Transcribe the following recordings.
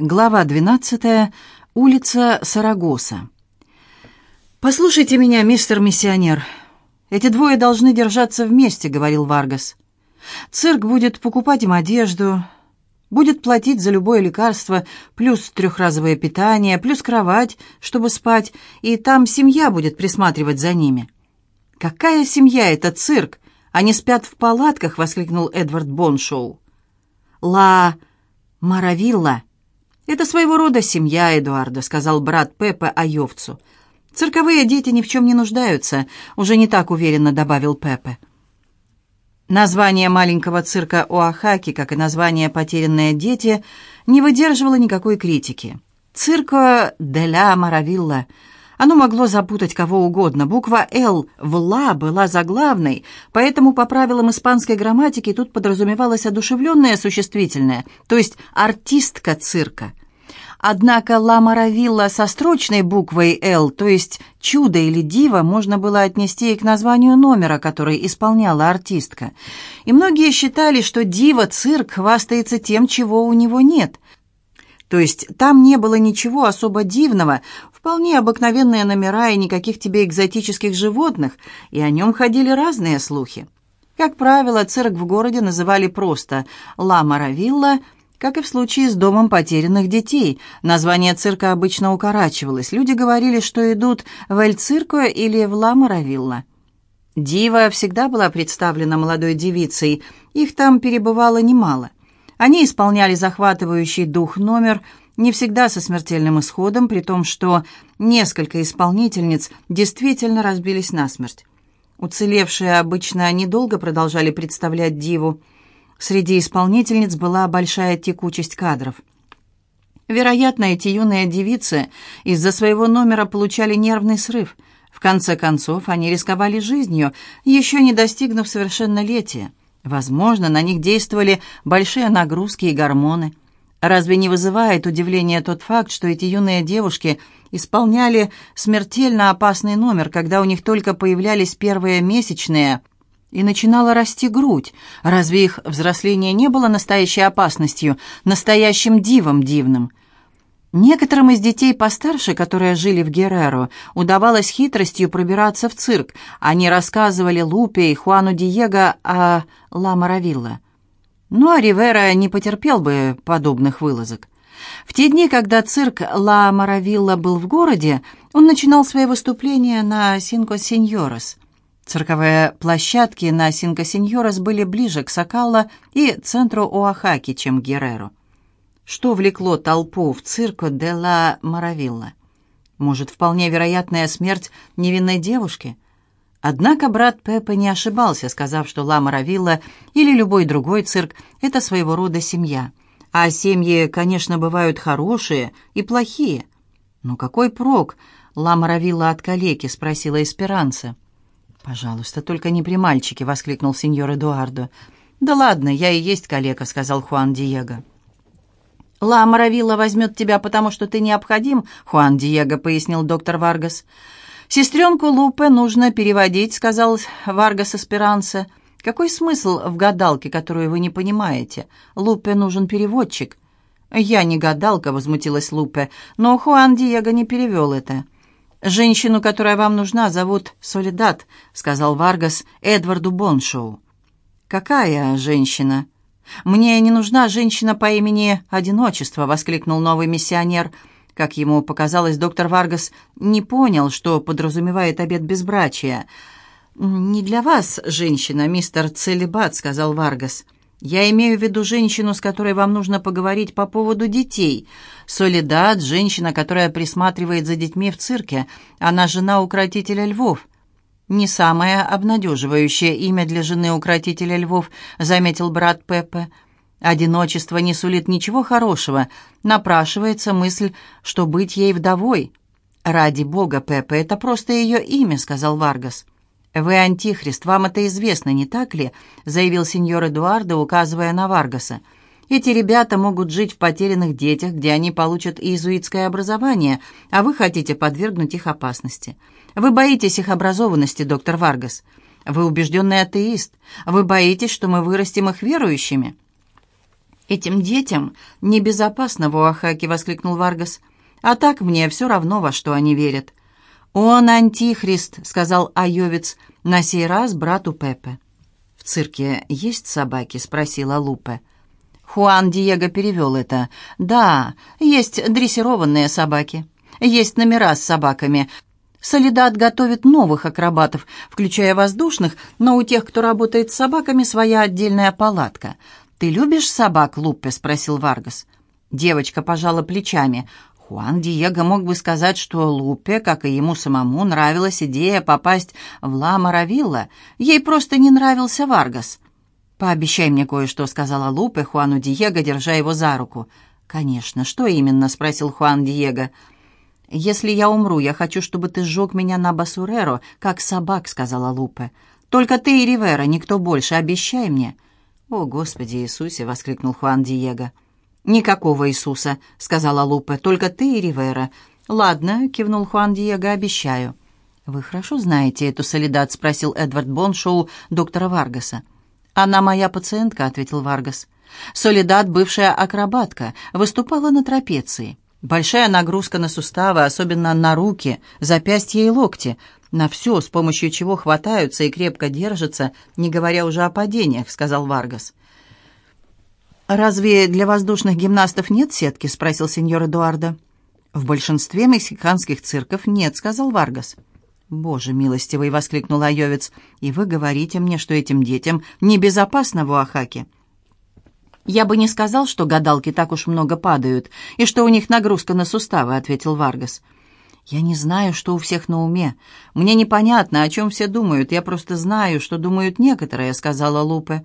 Глава 12. Улица Сарагоса. «Послушайте меня, мистер миссионер. Эти двое должны держаться вместе», — говорил Варгас. «Цирк будет покупать им одежду, будет платить за любое лекарство, плюс трехразовое питание, плюс кровать, чтобы спать, и там семья будет присматривать за ними». «Какая семья это цирк? Они спят в палатках!» — воскликнул Эдвард Боншоу. «Ла Маравилла!» «Это своего рода семья Эдуарда», — сказал брат Пепе Айовцу. «Цирковые дети ни в чем не нуждаются», — уже не так уверенно добавил Пепе. Название маленького цирка Оахаки, как и название «Потерянные дети», не выдерживало никакой критики. «Цирко де ля Маравилла» Оно могло запутать кого угодно. Буква «Л» в «ла» была заглавной, поэтому по правилам испанской грамматики тут подразумевалось одушевленное существительное, то есть артистка цирка. Однако «ла Маравилла» со строчной буквой «Л», то есть «чудо» или «диво», можно было отнести и к названию номера, который исполняла артистка. И многие считали, что «диво-цирк» хвастается тем, чего у него нет – то есть там не было ничего особо дивного, вполне обыкновенные номера и никаких тебе экзотических животных, и о нем ходили разные слухи. Как правило, цирк в городе называли просто «Ла Маравилла», как и в случае с домом потерянных детей. Название цирка обычно укорачивалось. Люди говорили, что идут в Эль-Цирко или в Ла Маравилла. Дива всегда была представлена молодой девицей, их там перебывало немало – они исполняли захватывающий дух номер, не всегда со смертельным исходом, при том, что несколько исполнительниц действительно разбились насмерть. Уцелевшие обычно недолго продолжали представлять диву. Среди исполнительниц была большая текучесть кадров. Вероятно, эти юные девицы из-за своего номера получали нервный срыв. В конце концов, они рисковали жизнью, еще не достигнув совершеннолетия. Возможно, на них действовали большие нагрузки и гормоны. Разве не вызывает удивления тот факт, что эти юные девушки исполняли смертельно опасный номер, когда у них только появлялись первые месячные и начинала расти грудь? Разве их взросление не было настоящей опасностью, настоящим дивом дивным? Некоторым из детей постарше, которые жили в Герреро, удавалось хитростью пробираться в цирк. Они рассказывали Лупе и Хуану Диего о Ла Маравилла. Ну, а Ривера не потерпел бы подобных вылазок. В те дни, когда цирк Ла Маравилла был в городе, он начинал свои выступления на Синко Синьорос. Цирковые площадки на Синко Синьорос были ближе к Сакалла и центру Оахаки, чем Герреро. Что влекло толпу в цирко де ла Маравилла? Может, вполне вероятная смерть невинной девушки? Однако брат Пепе не ошибался, сказав, что Ла Маравилла или любой другой цирк – это своего рода семья. А семьи, конечно, бывают хорошие и плохие. «Ну какой прок?» – Ла Маравилла от калеки, спросила Эсперанца. «Пожалуйста, только не при мальчике», — воскликнул сеньор Эдуардо. «Да ладно, я и есть калека», — сказал Хуан Диего. «Ла Маравилла возьмет тебя, потому что ты необходим», — Хуан Диего пояснил доктор Варгас. «Сестренку Лупе нужно переводить», — сказал Варгас Эсперанце. «Какой смысл в гадалке, которую вы не понимаете? Лупе нужен переводчик». «Я не гадалка», — возмутилась Лупе, но Хуан Диего не перевел это. «Женщину, которая вам нужна, зовут Соледад», — сказал Варгас Эдварду Боншоу. «Какая женщина?» «Мне не нужна женщина по имени Одиночество», — воскликнул новый миссионер. Как ему показалось, доктор Варгас не понял, что подразумевает обет безбрачия. «Не для вас, женщина, мистер Целебат», — сказал Варгас. «Я имею в виду женщину, с которой вам нужно поговорить по поводу детей. Соледад — женщина, которая присматривает за детьми в цирке. Она жена укротителя львов». «Не самое обнадеживающее имя для жены укротителя львов», — заметил брат Пепе. «Одиночество не сулит ничего хорошего. Напрашивается мысль, что быть ей вдовой». «Ради бога, Пепе, это просто ее имя», — сказал Варгас. «Вы антихрист, вам это известно, не так ли?» — заявил сеньор Эдуардо, указывая на Варгаса. «Эти ребята могут жить в потерянных детях, где они получат иезуитское образование, а вы хотите подвергнуть их опасности. Вы боитесь их образованности, доктор Варгас. Вы убежденный атеист. Вы боитесь, что мы вырастим их верующими. «Этим детям небезопасно в Оахаке», — воскликнул Варгас. «А так мне все равно, во что они верят». «Он антихрист», — сказал Айовец, на сей раз брату Пепе. «В цирке есть собаки?» — спросила Лупе. Хуан Диего перевел это. «Да, есть дрессированные собаки. Есть номера с собаками. Соледад готовит новых акробатов, включая воздушных, но у тех, кто работает с собаками, своя отдельная палатка. «Ты любишь собак, Лупе?» — спросил Варгас. Девочка пожала плечами. Хуан Диего мог бы сказать, что Лупе, как и ему самому, нравилась идея попасть в Ла Маравилла. Ей просто не нравился Варгас. «Пообещай мне кое-что», — сказала Лупе Хуану Диего, держа его за руку. «Конечно. Что именно?» — спросил Хуан Диего. «Если я умру, я хочу, чтобы ты сжег меня на Басуреро, как собак», — сказала Лупе. «Только ты и Ривера, никто больше. Обещай мне». «О, Господи Иисусе!» — воскликнул Хуан Диего. «Никакого Иисуса», — сказала Лупе, — «только ты и Ривера». «Ладно», — кивнул Хуан Диего, — «обещаю». «Вы хорошо знаете эту солидат?» — спросил Эдвард Боншоу доктора Варгаса. «Она моя пациентка», — ответил Варгас. «Соледад, бывшая акробатка, выступала на трапеции. Большая нагрузка на суставы, особенно на руки, запястья и локти, на все, с помощью чего хватаются и крепко держатся, не говоря уже о падениях», — сказал Варгас. «Разве для воздушных гимнастов нет сетки?» — спросил сеньор Эдуардо. «В большинстве мексиканских цирков нет», — сказал Варгас. «Боже милостивый!» — воскликнул Айовец. «И вы говорите мне, что этим детям небезопасно в Оахаке?» «Я бы не сказал, что гадалки так уж много падают, и что у них нагрузка на суставы», — ответил Варгас. «Я не знаю, что у всех на уме. Мне непонятно, о чем все думают. Я просто знаю, что думают некоторые», — сказала Лупе.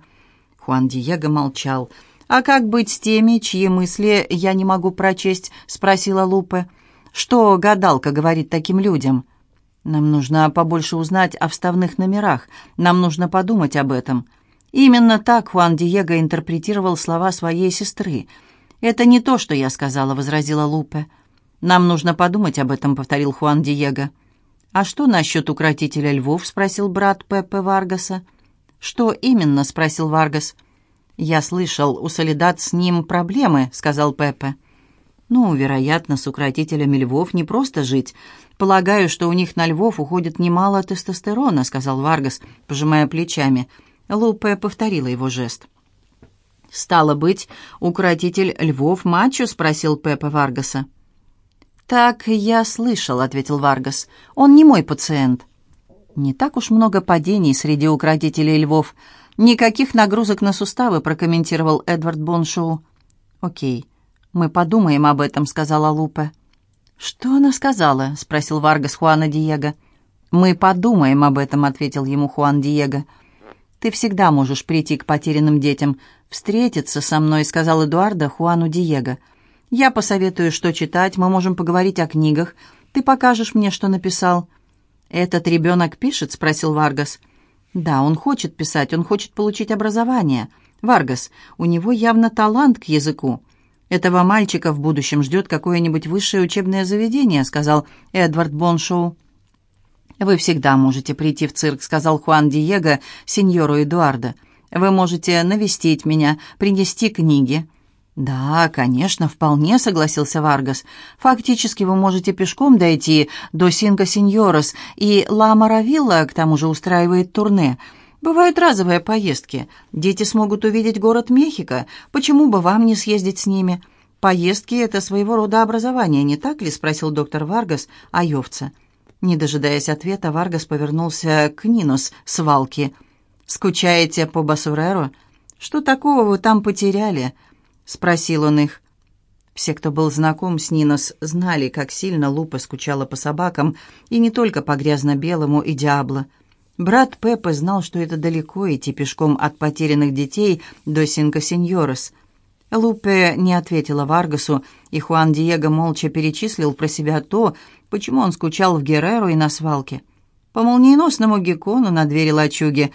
Хуан Диего молчал. «А как быть с теми, чьи мысли я не могу прочесть?» — спросила Лупе. «Что гадалка говорит таким людям?» «Нам нужно побольше узнать о вставных номерах. Нам нужно подумать об этом». Именно так Хуан Диего интерпретировал слова своей сестры. «Это не то, что я сказала», — возразила Лупе. «Нам нужно подумать об этом», — повторил Хуан Диего. «А что насчет укротителя львов?» — спросил брат Пеппе Варгаса. «Что именно?» — спросил Варгас. «Я слышал, у Солидат с ним проблемы», — сказал Пеппе. «Ну, вероятно, с укротителями львов не просто жить. Полагаю, что у них на львов уходит немало тестостерона», — сказал Варгас, пожимая плечами. Лупе повторила его жест. «Стало быть, укротитель львов мачо?» — спросил Пепе Варгаса. «Так я слышал», — ответил Варгас. «Он не мой пациент». «Не так уж много падений среди укротителей львов», «Никаких нагрузок на суставы», — прокомментировал Эдвард Боншоу. «Окей, мы подумаем об этом», — сказала Лупе. «Что она сказала?» — спросил Варгас Хуана Диего. «Мы подумаем об этом», — ответил ему Хуан Диего. «Ты всегда можешь прийти к потерянным детям, встретиться со мной», — сказал Эдуардо Хуану Диего. «Я посоветую, что читать, мы можем поговорить о книгах. Ты покажешь мне, что написал». «Этот ребенок пишет?» — спросил Варгас. Да, он хочет писать, он хочет получить образование. Варгас, у него явно талант к языку. Этого мальчика в будущем ждет какое-нибудь высшее учебное заведение, сказал Эдвард Боншоу. «Вы всегда можете прийти в цирк», — сказал Хуан Диего сеньору Эдуардо. «Вы можете навестить меня, принести книги». «Да, конечно, вполне», — согласился Варгас. «Фактически вы можете пешком дойти до Синко Сеньорес, и Ла Маравилла к тому же устраивает турне. Бывают разовые поездки. Дети смогут увидеть город Мехико. Почему бы вам не съездить с ними?» «Поездки — это своего рода образование, не так ли?» — спросил доктор Варгас Айовца. Не дожидаясь ответа, Варгас повернулся к niños свалки. «Скучаете по basurero? Что такого вы там потеряли?» спросил он их. Все, кто был знаком с niños, знали, как сильно Лупе скучала по собакам, и не только по грязно-белому и Диабло. Брат Пеппа знал, что это далеко идти пешком от потерянных детей до Синка-Синьорос. Лупе не ответила Варгасу, и Хуан Диего молча перечислил про себя то, почему он скучал в Герреру и на свалке. По молниеносному геккону на двери лачуги,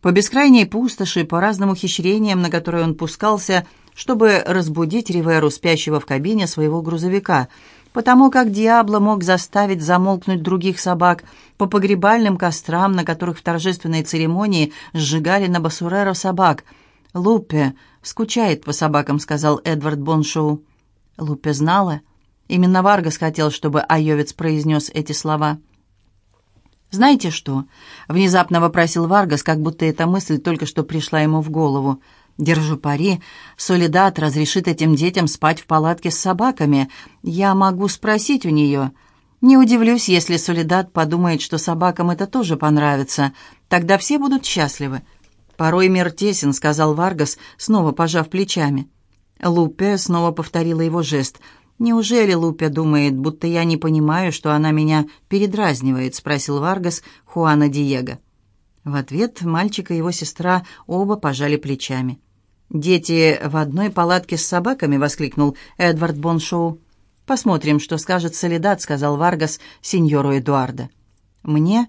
по бескрайней пустоши, по разным ухищрениям, на которые он пускался – чтобы разбудить Риверу, спящего в кабине своего грузовика, потому как Диабло мог заставить замолкнуть других собак по погребальным кострам, на которых в торжественной церемонии сжигали на basurero собак, «Лупе скучает по собакам», — сказал Эдвард Боншоу. Лупе знала. Именно Варгас хотел, чтобы Айовец произнес эти слова. «Знаете что?» — внезапно вопросил Варгас, как будто эта мысль только что пришла ему в голову. «Держу пари. Соледад разрешит этим детям спать в палатке с собаками. Я могу спросить у нее. Не удивлюсь, если Соледад подумает, что собакам это тоже понравится. Тогда все будут счастливы». «Порой мир тесен», — сказал Варгас, снова пожав плечами. Лупе снова повторила его жест — «Неужели Лупе думает, будто я не понимаю, что она меня передразнивает?» — спросил Варгас Хуана Диего. В ответ мальчик и его сестра оба пожали плечами. «Дети в одной палатке с собаками?» — воскликнул Эдвард Боншоу. «Посмотрим, что скажет Соледад», — сказал Варгас сеньору Эдуардо. «Мне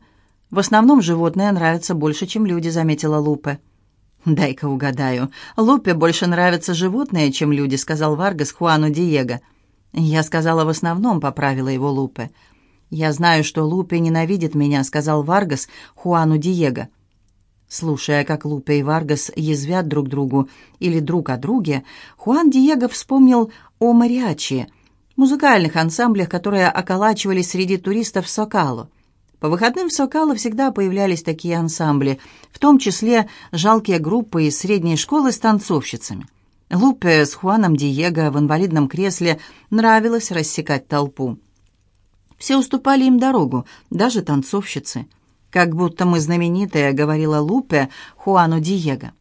в основном животные нравятся больше, чем люди», — заметила Лупе. «Дай-ка угадаю. Лупе больше нравятся животные, чем люди», — сказал Варгас Хуану Диего. «Я сказала в основном», — поправила его Лупе. «Я знаю, что Лупе ненавидит меня», — сказал Варгас Хуану Диего. Слушая, как Лупе и Варгас язвят друг другу или друг о друге, Хуан Диего вспомнил о мариачи, музыкальных ансамблях, которые околачивались среди туристов в Сокало. По выходным в Сокало всегда появлялись такие ансамбли, в том числе жалкие группы из средней школы с танцовщицами. Лупе с Хуаном Диего в инвалидном кресле нравилось рассекать толпу. Все уступали им дорогу, даже танцовщицы. «Как будто мы знаменитые», — говорила Лупе Хуану Диего.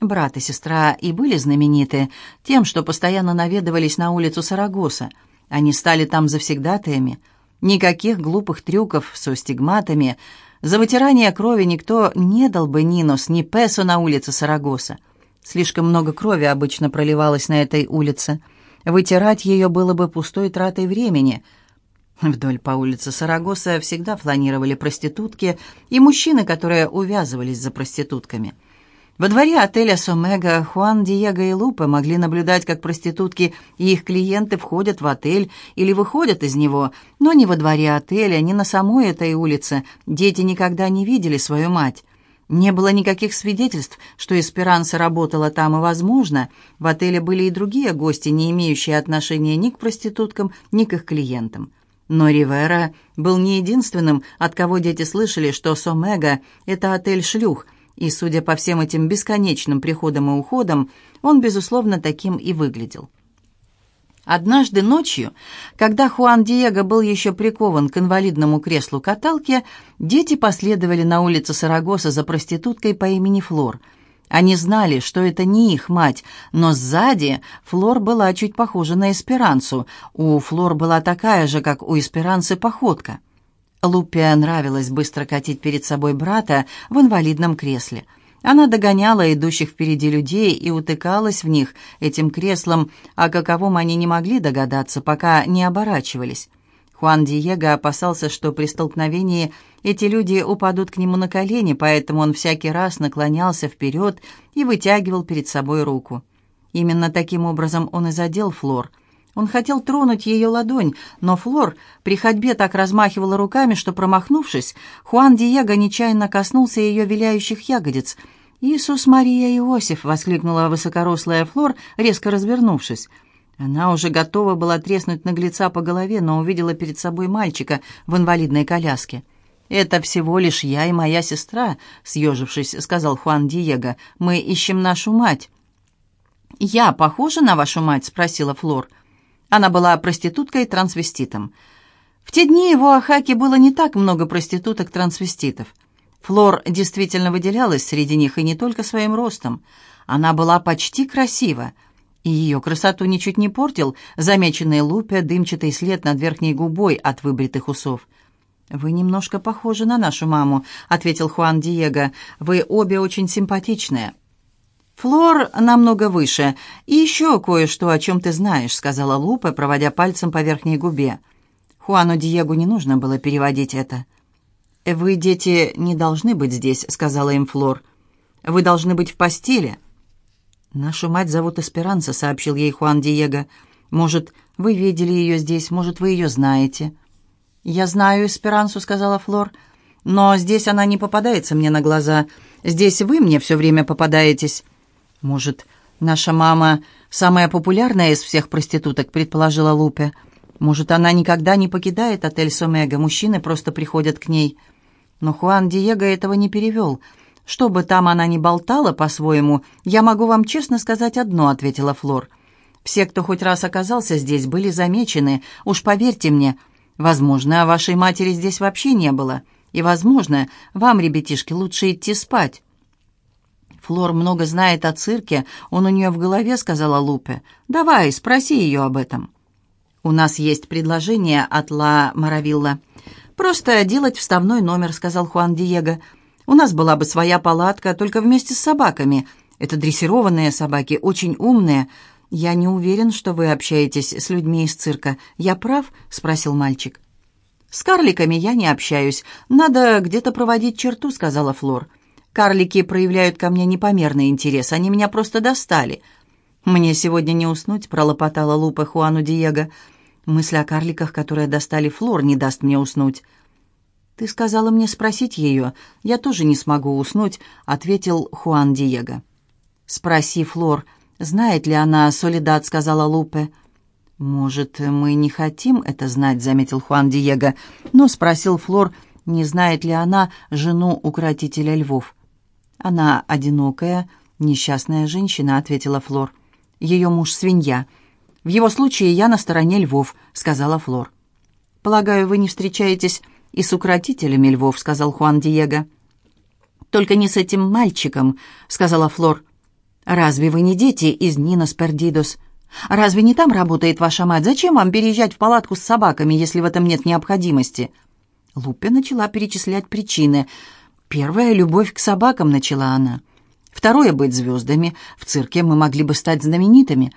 Брат и сестра и были знамениты тем, что постоянно наведывались на улицу Сарагоса. Они стали там завсегдатаями. Никаких глупых трюков со стигматами. За вытирание крови никто не дал бы Нинос, ни Песо на улице Сарагоса. Слишком много крови обычно проливалось на этой улице. Вытирать ее было бы пустой тратой времени. Вдоль по улице Сарагоса всегда фланировали проститутки и мужчины, которые увязывались за проститутками. Во дворе отеля «Сомега» Хуан, Диего и Лупе могли наблюдать, как проститутки и их клиенты входят в отель или выходят из него, но ни во дворе отеля, ни на самой этой улице дети никогда не видели свою мать. Не было никаких свидетельств, что Эсперанса работала там, и, возможно, в отеле были и другие гости, не имеющие отношения ни к проституткам, ни к их клиентам. Но Ривера был не единственным, от кого дети слышали, что Сомега — это отель шлюх, и, судя по всем этим бесконечным приходам и уходам, он, безусловно, таким и выглядел. Однажды ночью, когда Хуан Диего был еще прикован к инвалидному креслу каталки, дети последовали на улицу Сарагоса за проституткой по имени Флор. Они знали, что это не их мать, но сзади Флор была чуть похожа на Эсперансу. У Флор была такая же, как у Эсперанцы, походка. Лупе нравилось быстро катить перед собой брата в инвалидном кресле – она догоняла идущих впереди людей и утыкалась в них этим креслом, о каковом они не могли догадаться, пока не оборачивались. Хуан Диего опасался, что при столкновении эти люди упадут к нему на колени, поэтому он всякий раз наклонялся вперед и вытягивал перед собой руку. Именно таким образом он и задел Флор. Он хотел тронуть ее ладонь, но Флор при ходьбе так размахивала руками, что, промахнувшись, Хуан Диего нечаянно коснулся ее виляющих ягодиц. «Иисус Мария Иосиф!» — воскликнула высокорослая Флор, резко развернувшись. Она уже готова была треснуть наглеца по голове, но увидела перед собой мальчика в инвалидной коляске. «Это всего лишь я и моя сестра», — съежившись, сказал Хуан Диего. «Мы ищем нашу мать». «Я похожа на вашу мать?» — спросила Флор. «Флор». Она была проституткой-трансвеститом. В те дни в Оахаке было не так много проституток-трансвеститов. Флор действительно выделялась среди них и не только своим ростом. Она была почти красива, и ее красоту ничуть не портил замеченный лупе дымчатый след над верхней губой от выбритых усов. «Вы немножко похожи на нашу маму», — ответил Хуан Диего. «Вы обе очень симпатичные». «Флор намного выше. И еще кое-что, о чем ты знаешь», — сказала Лупа, проводя пальцем по верхней губе. Хуану Диегу не нужно было переводить это. «Вы, дети, не должны быть здесь», — сказала им Флор. «Вы должны быть в постели». «Нашу мать зовут Эсперанса», — сообщил ей Хуан Диего. «Может, вы видели ее здесь, может, вы ее знаете». «Я знаю Эсперансу», — сказала Флор. «Но здесь она не попадается мне на глаза. Здесь вы мне все время попадаетесь». «Может, наша мама самая популярная из всех проституток?» — предположила Лупе. «Может, она никогда не покидает отель Сомега, мужчины просто приходят к ней». Но Хуан Диего этого не перевел. «Что бы там она ни болтала по-своему, я могу вам честно сказать одно», — ответила Флор. «Все, кто хоть раз оказался здесь, были замечены. Уж поверьте мне, возможно, вашей матери здесь вообще не было. И, возможно, вам, ребятишки, лучше идти спать». «Флор много знает о цирке, он у нее в голове», — сказала Лупе. «Давай, спроси ее об этом». «У нас есть предложение от Ла Маравилла. Просто делать вставной номер», — сказал Хуан Диего. «У нас была бы своя палатка, только вместе с собаками. Это дрессированные собаки, очень умные. Я не уверен, что вы общаетесь с людьми из цирка. Я прав?» — спросил мальчик. «С карликами я не общаюсь. Надо где-то проводить черту», — сказала Флор. «Флор». Карлики проявляют ко мне непомерный интерес. Они меня просто достали. Мне сегодня не уснуть, пролопотала Лупа Хуану Диего. Мысль о карликах, которые достали Флор, не даст мне уснуть. «Ты сказала мне спросить ее. Я тоже не смогу уснуть», — ответил Хуан Диего. «Спроси Флор, знает ли она Солидат», — сказала Лупе. «Может, мы не хотим это знать», — заметил Хуан Диего, но спросил Флор, не знает ли она жену укротителя львов. «Она одинокая, несчастная женщина», — ответила Флор. «Ее муж — свинья. В его случае я на стороне львов», — сказала Флор. «Полагаю, вы не встречаетесь и с укротителями львов», — сказал Хуан Диего. «Только не с этим мальчиком», — сказала Флор. «Разве вы не дети из Нинос Пердидос? Разве не там работает ваша мать? Зачем вам переезжать в палатку с собаками, если в этом нет необходимости?» Лупе начала перечислять причины — Первая — любовь к собакам, начала она. Второе — быть звездами. В цирке мы могли бы стать знаменитыми.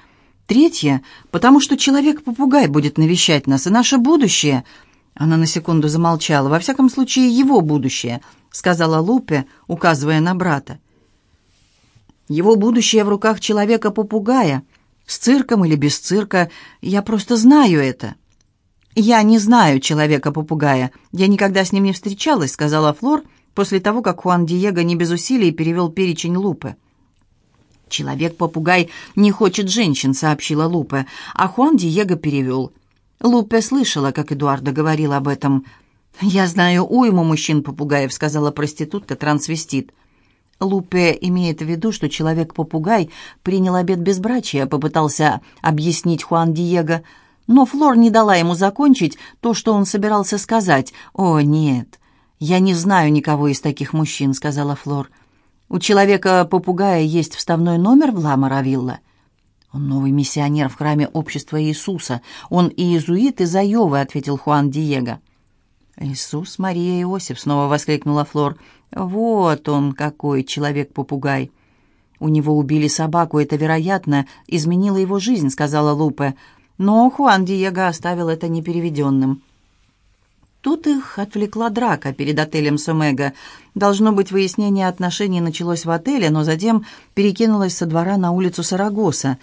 Третье — потому что человек-попугай будет навещать нас, и наше будущее... Она на секунду замолчала. «Во всяком случае, его будущее», — сказала Лупе, указывая на брата. «Его будущее в руках человека-попугая. С цирком или без цирка. Я просто знаю это». «Я не знаю человека-попугая. Я никогда с ним не встречалась», — сказала Флор, — после того, как Хуан Диего не без усилий перевел перечень Лупы. «Человек-попугай не хочет женщин», — сообщила Лупе, а Хуан Диего перевел. Лупе слышала, как Эдуардо говорил об этом. «Я знаю уйму мужчин-попугаев», — сказала проститутка-трансвестит. Лупе имеет в виду, что человек-попугай принял обет безбрачия, попытался объяснить Хуан Диего, но Флор не дала ему закончить то, что он собирался сказать. «О, нет, «Я не знаю никого из таких мужчин», — сказала Флор. «У человека-попугая есть вставной номер в Ла-Маравилла?» «Он новый миссионер в храме общества Иисуса. Он иезуит из Айовы», — ответил Хуан Диего. «Иисус, Мария Иосиф!» — снова воскликнула Флор. «Вот он какой человек-попугай!» «У него убили собаку, это, вероятно, изменило его жизнь», — сказала Лупе. Но Хуан Диего оставил это непереведенным. Тут их отвлекла драка перед отелем Сомега. Должно быть, выяснение отношений началось в отеле, но затем перекинулось со двора на улицу Сарагоса.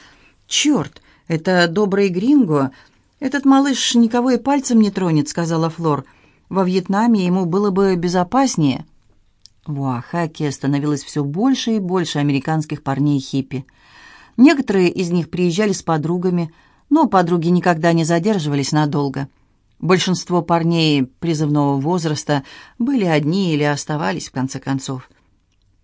«Черт, это добрый гринго! Этот малыш никого и пальцем не тронет», — сказала Флор. «Во Вьетнаме ему было бы безопаснее». В Оахаке становилось все больше и больше американских парней-хиппи. Некоторые из них приезжали с подругами, но подруги никогда не задерживались надолго. Большинство парней призывного возраста были одни или оставались, в конце концов.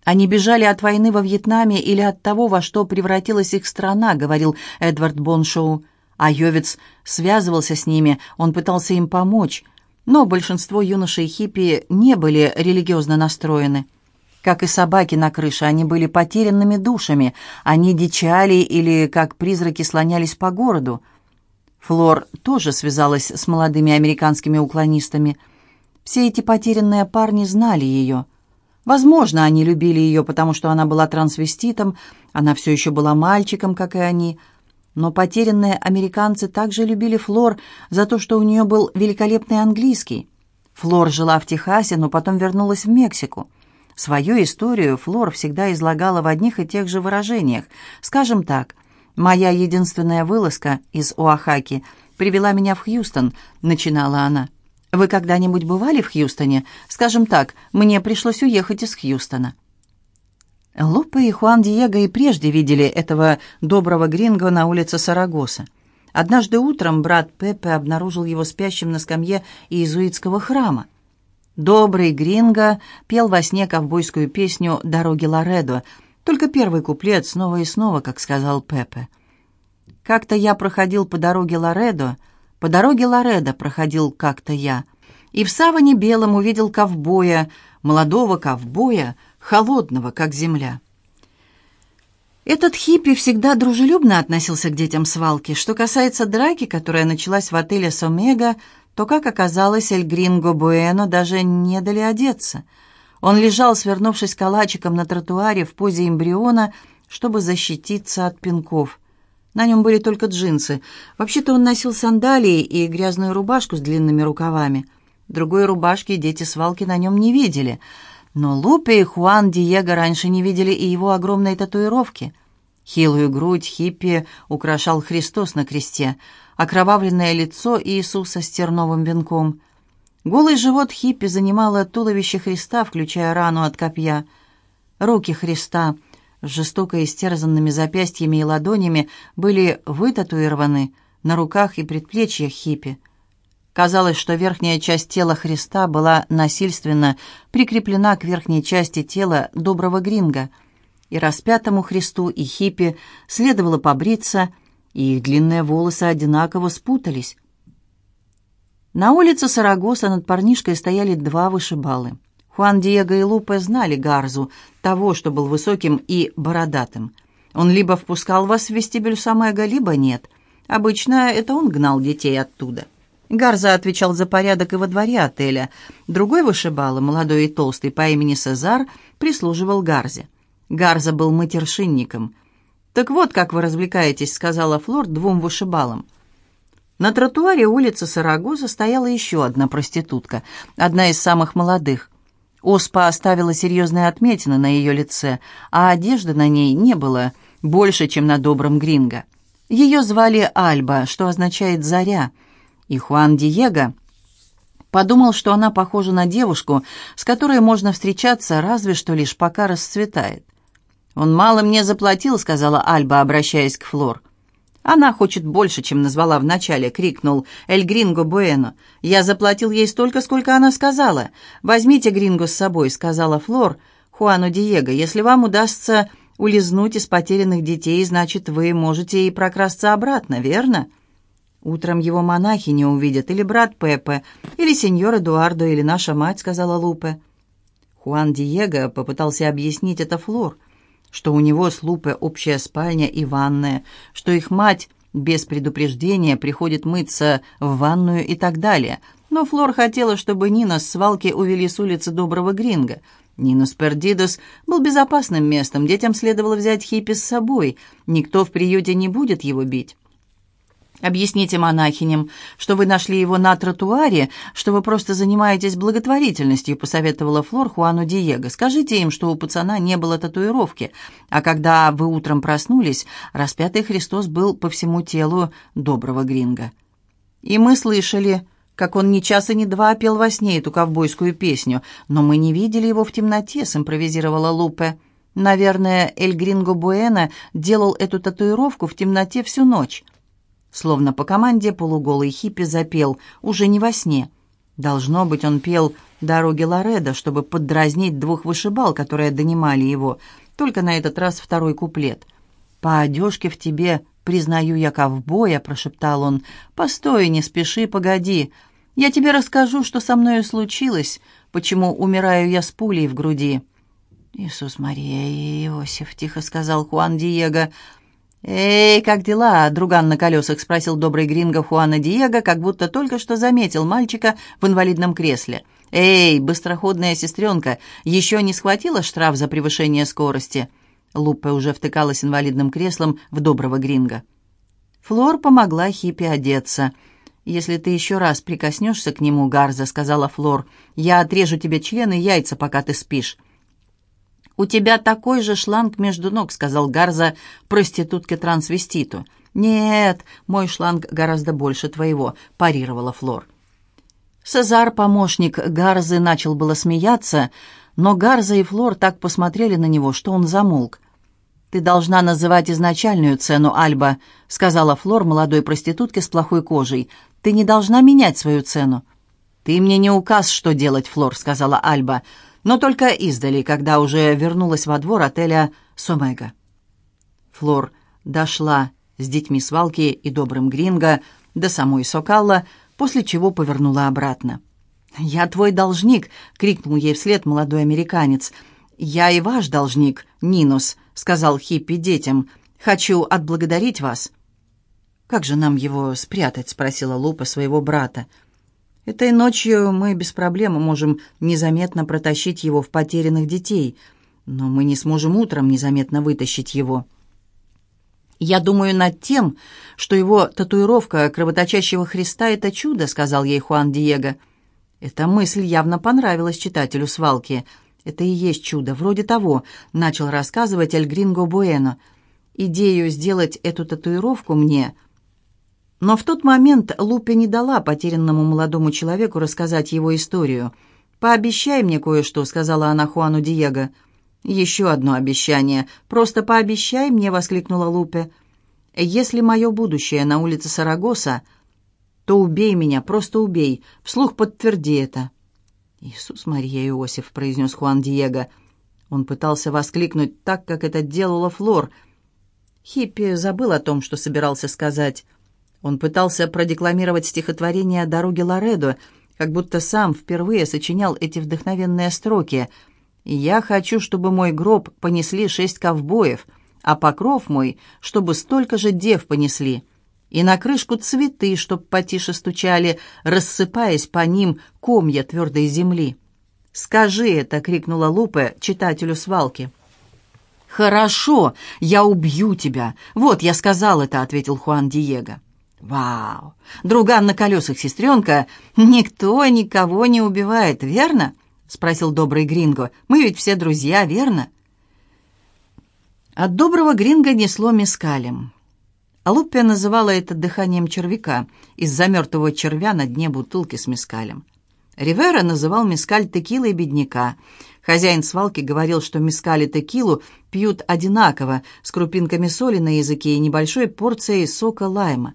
«Они бежали от войны во Вьетнаме или от того, во что превратилась их страна», — говорил Эдвард Боншоу. А Йовец связывался с ними, он пытался им помочь, но большинство юношей хиппи не были религиозно настроены. Как и собаки на крыше, они были потерянными душами, они дичали или, как призраки, слонялись по городу — Флор тоже связалась с молодыми американскими уклонистами. Все эти потерянные парни знали ее. Возможно, они любили ее, потому что она была трансвеститом, она все еще была мальчиком, как и они. Но потерянные американцы также любили Флор за то, что у нее был великолепный английский. Флор жила в Техасе, но потом вернулась в Мексику. Свою историю Флор всегда излагала в одних и тех же выражениях. Скажем так – «Моя единственная вылазка из Оахаки привела меня в Хьюстон», — начинала она. «Вы когда-нибудь бывали в Хьюстоне? Скажем так, мне пришлось уехать из Хьюстона». Лупа и Хуан Диего и прежде видели этого доброго гринго на улице Сарагоса. Однажды утром брат Пепе обнаружил его спящим на скамье иезуитского храма. Добрый гринго пел во сне ковбойскую песню «Дороги Лоредо», только первый куплет снова и снова, как сказал Пепе. «Как-то я проходил по дороге Лоредо, по дороге Лоредо проходил как-то я, и в саване белом увидел ковбоя, молодого ковбоя, холодного, как земля». Этот хиппи всегда дружелюбно относился к детям свалки. Что касается драки, которая началась в отеле «Сомега», то, как оказалось, Эль Гринго Буэно даже не дали одеться. Он лежал, свернувшись калачиком на тротуаре в позе эмбриона, чтобы защититься от пинков. На нем были только джинсы. Вообще-то он носил сандалии и грязную рубашку с длинными рукавами. Другой рубашки дети свалки на нем не видели — но Лупе и Хуан Диего раньше не видели и его огромной татуировки. Хилую грудь хиппи украшал Христос на кресте, окровавленное лицо Иисуса с терновым венком. Голый живот хиппи занимало туловище Христа, включая рану от копья. Руки Христа с жестоко истерзанными запястьями и ладонями были вытатуированы на руках и предплечьях хиппи. Казалось, что верхняя часть тела Христа была насильственно прикреплена к верхней части тела доброго гринга, и распятому Христу и хиппи следовало побриться, и их длинные волосы одинаково спутались. На улице Сарагоса над парнишкой стояли два вышибалы. Хуан Диего и Лупе знали Гарзу, того, что был высоким и бородатым. Он либо впускал вас в вестибюль Самэга, либо нет. Обычно это он гнал детей оттуда. Гарза отвечал за порядок и во дворе отеля. Другой вышибала, молодой и толстый, по имени Сезар, прислуживал Гарзе. Гарза был матершинником. «Так вот, как вы развлекаетесь», — сказала Флор двум вышибалам. На тротуаре улицы Сарагоза стояла еще одна проститутка, одна из самых молодых. Оспа оставила серьезные отметины на ее лице, а одежды на ней не было больше, чем на добром гринго. Ее звали Альба, что означает «заря», и Хуан Диего подумал, что она похожа на девушку, с которой можно встречаться разве что лишь пока расцветает. «Он мало мне заплатил», — сказала Альба, обращаясь к Флор. «Она хочет больше, чем назвала вначале», — крикнул «Эль Гринго Буэно». «Я заплатил ей столько, сколько она сказала. Возьмите Гринго с собой», — сказала Флор Хуану Диего. «Если вам удастся улизнуть из потерянных детей, значит, вы можете и прокрасться обратно, верно?» «Утром его монахи не увидят, или брат Пепе, или сеньор Эдуардо, или наша мать», — сказала Лупе. Хуан Диего попытался объяснить это Флор, что у него с Лупе общая спальня и ванная, что их мать без предупреждения приходит мыться в ванную и так далее. Но Флор хотела, чтобы Нина с свалки увели с улицы Доброго Гринга. Нинос Пердидос был безопасным местом, детям следовало взять хиппи с собой, никто в приюте не будет его бить. Объясните монахиням, что вы нашли его на тротуаре, что вы просто занимаетесь благотворительностью», — посоветовала Флор Хуану Диего. «Скажите им, что у пацана не было татуировки, а когда вы утром проснулись, распятый Христос был по всему телу доброго гринга. И мы слышали, как он ни часа ни два пел во сне эту ковбойскую песню, но мы не видели его в темноте», — симпровизировала Лупе. «Наверное, Эль Гринго Буэна делал эту татуировку в темноте всю ночь». Словно по команде полуголый хиппи запел, уже не во сне. Должно быть, он пел «Дороги Лореда», чтобы поддразнить двух вышибал, которые донимали его, только на этот раз второй куплет. «По одежке в тебе признаю я ковбоя», — прошептал он. «Постой, не спеши, погоди. Я тебе расскажу, что со мною случилось, почему умираю я с пулей в груди». «Иисус Мария и Иосиф», — тихо сказал Хуан Диего, — «Эй, как дела?» — друган на колесах спросил добрый гринго Хуана Диего, как будто только что заметил мальчика в инвалидном кресле. «Эй, быстроходная сестренка, еще не схватила штраф за превышение скорости?» Луппе уже втыкалась инвалидным креслом в доброго гринга. Флор помогла Хиппи одеться. «Если ты еще раз прикоснешься к нему, Гарза», — сказала Флор, — «я отрежу тебе члены и яйца, пока ты спишь». «У тебя такой же шланг между ног», — сказал Гарза проститутке-трансвеститу. «Нет, мой шланг гораздо больше твоего», — парировала Флор. Сезар, помощник Гарзы, начал было смеяться, но Гарза и Флор так посмотрели на него, что он замолк. «Ты должна называть изначальную цену, Альба», — сказала Флор молодой проститутке с плохой кожей. «Ты не должна менять свою цену». «Ты мне не указ, что делать, Флор», — сказала Альба, но только издали, когда уже вернулась во двор отеля «Сомега». Флор дошла с детьми свалки и добрым Гринго до самой Сокалла, после чего повернула обратно. «Я твой должник!» — крикнул ей вслед молодой американец. «Я и ваш должник, Нинус», — сказал Хиппи детям. «Хочу отблагодарить вас». «Как же нам его спрятать?» — спросила Лупа своего брата. «Этой ночью мы без проблем можем незаметно протащить его в потерянных детей, но мы не сможем утром незаметно вытащить его». «Я думаю над тем, что его татуировка кровоточащего Христа — это чудо», — сказал ей Хуан Диего. Эта мысль явно понравилась читателю свалки. «Это и есть чудо, вроде того», — начал рассказывать Эль Гринго Буэно. «Идею сделать эту татуировку мне...» Но в тот момент Лупе не дала потерянному молодому человеку рассказать его историю. «Пообещай мне кое-что», — сказала она Хуану Диего. «Еще одно обещание. Просто пообещай мне», — воскликнула Лупе. «Если мое будущее на улице Сарагоса...» то убей меня, просто убей. Вслух подтверди это». «Иисус Мария Иосиф», — произнес Хуан Диего. Он пытался воскликнуть так, как это делала Флор. Хиппи забыл о том, что собирался сказать. Он пытался продекламировать стихотворение о дороге Лоредо, как будто сам впервые сочинял эти вдохновенные строки. «Я хочу, чтобы мой гроб понесли шесть ковбоев, а покров мой, чтобы столько же дев понесли» и на крышку цветы, чтоб потише стучали, рассыпаясь по ним комья твердой земли. «Скажи это!» — крикнула Лупе читателю свалки. «Хорошо, я убью тебя. Вот, я сказал это», — ответил Хуан Диего. «Вау! Друган на колесах, сестренка, никто никого не убивает, верно?» — спросил добрый Гринго. «Мы ведь все друзья, верно?» От доброго Гринго несло мескалем. Луппия называла это дыханием червяка из-за мертвого червя на дне бутылки с мескалем. Ривера называл мескаль текилой бедняка. Хозяин свалки говорил, что мескаль и текилу пьют одинаково, с крупинками соли на языке и небольшой порцией сока лайма.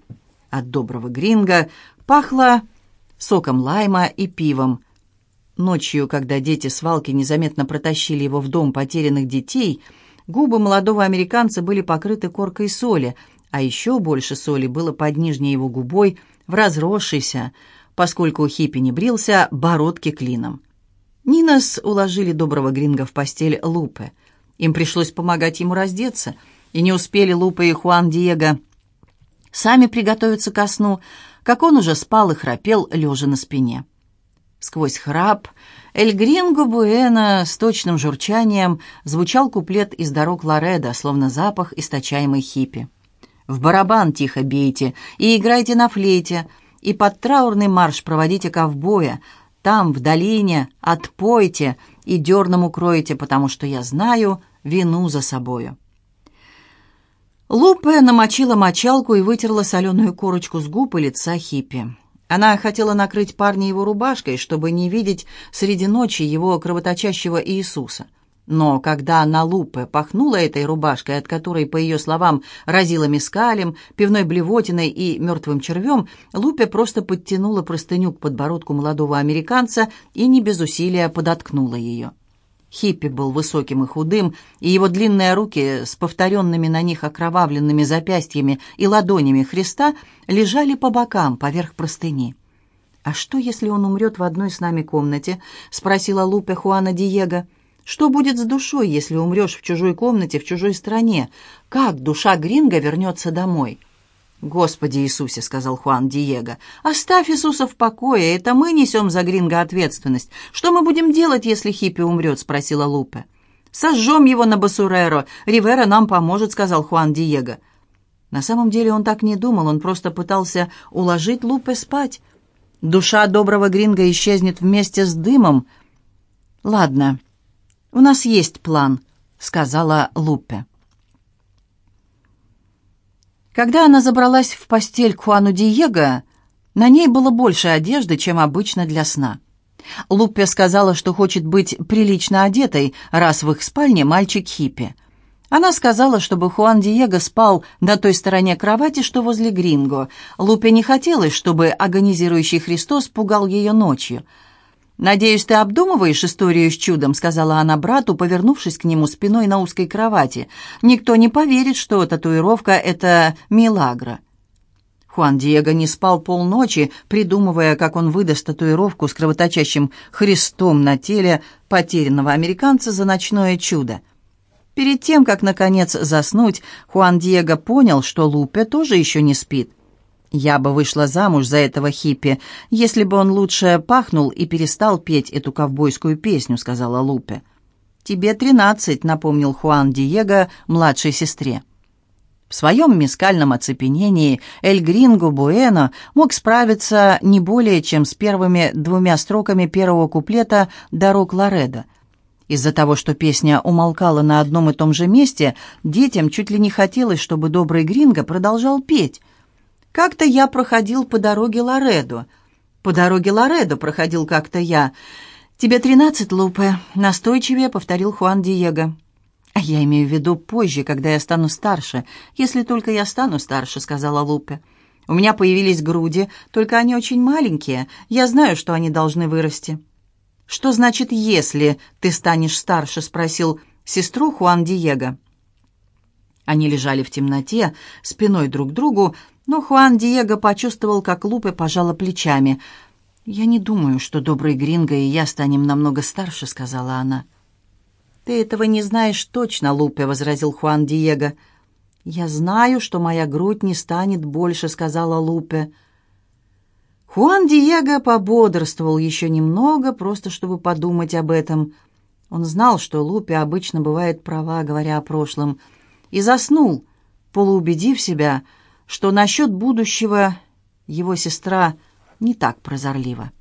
От доброго гринга пахло соком лайма и пивом. Ночью, когда дети свалки незаметно протащили его в дом потерянных детей, губы молодого американца были покрыты коркой соли – а еще больше соли было под нижней его губой, в разросшейся, поскольку Хиппи не брился, бородки клином. Нинос уложили доброго гринга в постель Лупе. Им пришлось помогать ему раздеться, и не успели Лупе и Хуан Диего сами приготовиться ко сну, как он уже спал и храпел, лежа на спине. Сквозь храп Эль Гринго Буэна с точным журчанием звучал куплет из дорог Лореда, словно запах, источаемый хиппи. В барабан тихо бейте и играйте на флейте, и под траурный марш проводите ковбоя. Там, в долине, отпойте и дерном укроете, потому что я знаю вину за собою». Лупе намочила мочалку и вытерла соленую корочку с губ и лица хиппи. Она хотела накрыть парня его рубашкой, чтобы не видеть среди ночи его кровоточащего Иисуса. Но когда на Лупе пахнула этой рубашкой, от которой, по ее словам, разила мескалем, пивной блевотиной и мертвым червем, Лупе просто подтянула простыню к подбородку молодого американца и не без усилия подоткнула ее. Хиппи был высоким и худым, и его длинные руки с повторенными на них окровавленными запястьями и ладонями Христа лежали по бокам, поверх простыни. «А что, если он умрет в одной с нами комнате?» — спросила Лупе Хуана Диего. — что будет с душой, если умрешь в чужой комнате, в чужой стране? Как душа Гринга вернется домой?» «Господи Иисусе», — сказал Хуан Диего, — «оставь Иисуса в покое, это мы несем за Гринга ответственность. Что мы будем делать, если Хиппи умрет?» — спросила Лупе. «Сожжем его на Басуреро. Ривера нам поможет», — сказал Хуан Диего. На самом деле он так не думал, он просто пытался уложить Лупе спать. Душа доброго Гринга исчезнет вместе с дымом. «Ладно», «У нас есть план», — сказала Лупе. Когда она забралась в постель к Хуану Диего, на ней было больше одежды, чем обычно для сна. Луппе сказала, что хочет быть прилично одетой, раз в их спальне мальчик хиппи. Она сказала, чтобы Хуан Диего спал на той стороне кровати, что возле Гринго. Лупе не хотелось, чтобы агонизирующий Христос пугал ее ночью. «Надеюсь, ты обдумываешь историю с чудом», — сказала она брату, повернувшись к нему спиной на узкой кровати. «Никто не поверит, что татуировка — это милагра». Хуан Диего не спал полночи, придумывая, как он выдаст татуировку с кровоточащим Христом на теле потерянного американца за ночное чудо. Перед тем, как, наконец, заснуть, Хуан Диего понял, что Лупе тоже еще не спит. «Я бы вышла замуж за этого хиппи, если бы он лучше пахнул и перестал петь эту ковбойскую песню», — сказала Лупе. «Тебе тринадцать», — напомнил Хуан Диего младшей сестре. В своем мискальном оцепенении Эль Гринго Буэно мог справиться не более чем с первыми двумя строками первого куплета «Дорог Лоредо». Из-за того, что песня умолкала на одном и том же месте, детям чуть ли не хотелось, чтобы добрый Гринго продолжал петь. «Как-то я проходил по дороге Лоредо». «По дороге Лоредо проходил как-то я». «Тебе тринадцать, Лупе», — настойчивее повторил Хуан Диего. А «Я имею в виду позже, когда я стану старше, если только я стану старше», — сказала Лупе. «У меня появились груди, только они очень маленькие. Я знаю, что они должны вырасти». «Что значит «если ты станешь старше?» — спросил сестру Хуан Диего. Они лежали в темноте, спиной друг к другу, но Хуан Диего почувствовал, как Лупе пожала плечами. «Я не думаю, что добрый Гринго и я станем намного старше», — сказала она. «Ты этого не знаешь точно, Лупе», — возразил Хуан Диего. «Я знаю, что моя грудь не станет больше», — сказала Лупе. Хуан Диего пободрствовал еще немного, просто чтобы подумать об этом. Он знал, что Лупе обычно бывает права, говоря о прошлом, и заснул, полуубедив себя, что насчет будущего его сестра не так прозорлива.